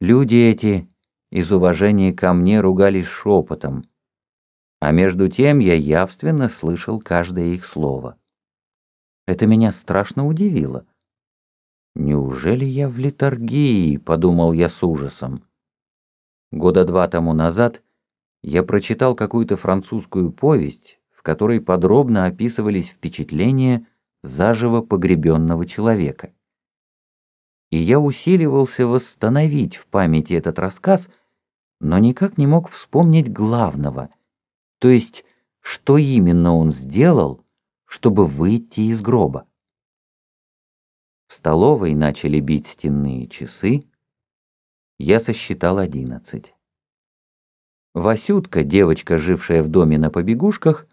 Люди эти из уважения ко мне ругались шепотом, а между тем я явственно слышал каждое их слово. Это меня страшно удивило. «Неужели я в литургии?» — подумал я с ужасом. Года два тому назад я прочитал какую-то французскую повесть, в которой подробно описывались впечатления заживо погребенного человека. И я усиливался восстановить в памяти этот рассказ, но никак не мог вспомнить главного, то есть, что именно он сделал, чтобы выйти из гроба. В столовой начали бить стенные часы, я сосчитал одиннадцать. Васютка, девочка, жившая в доме на побегушках,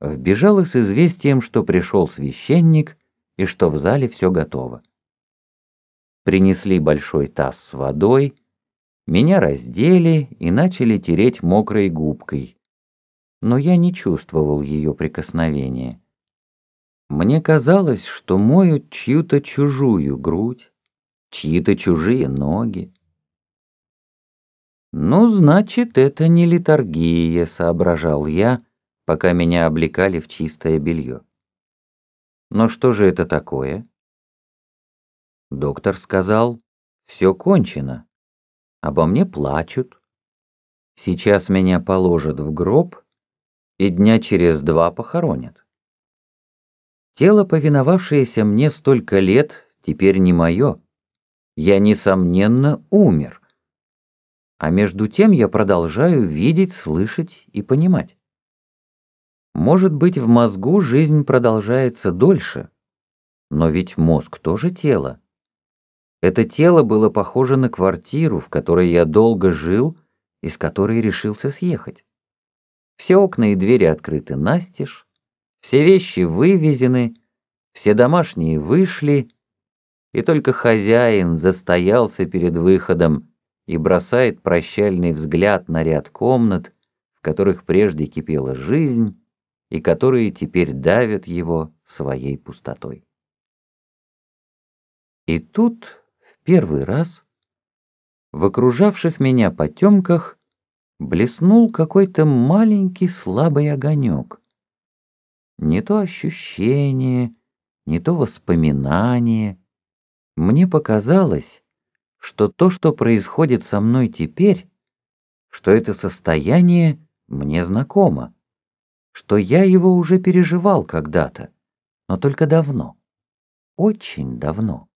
вбежала с известием, что пришел священник и что в зале все готово. Принесли большой таз с водой, меня раздели и начали тереть мокрой губкой, но я не чувствовал ее прикосновения. Мне казалось, что моют чью-то чужую грудь, чьи-то чужие ноги. «Ну, значит, это не литургия», — соображал я, пока меня облекали в чистое белье. «Но что же это такое?» Доктор сказал, «Все кончено. Обо мне плачут. Сейчас меня положат в гроб и дня через два похоронят. Тело, повиновавшееся мне столько лет, теперь не мое. Я, несомненно, умер» а между тем я продолжаю видеть, слышать и понимать. Может быть, в мозгу жизнь продолжается дольше, но ведь мозг тоже тело. Это тело было похоже на квартиру, в которой я долго жил и с которой решился съехать. Все окна и двери открыты настежь, все вещи вывезены, все домашние вышли, и только хозяин застоялся перед выходом, и бросает прощальный взгляд на ряд комнат, в которых прежде кипела жизнь и которые теперь давят его своей пустотой. И тут, в первый раз, в окружавших меня потемках блеснул какой-то маленький слабый огонек. Не то ощущение, не то воспоминание. Мне показалось, что то, что происходит со мной теперь, что это состояние мне знакомо, что я его уже переживал когда-то, но только давно, очень давно.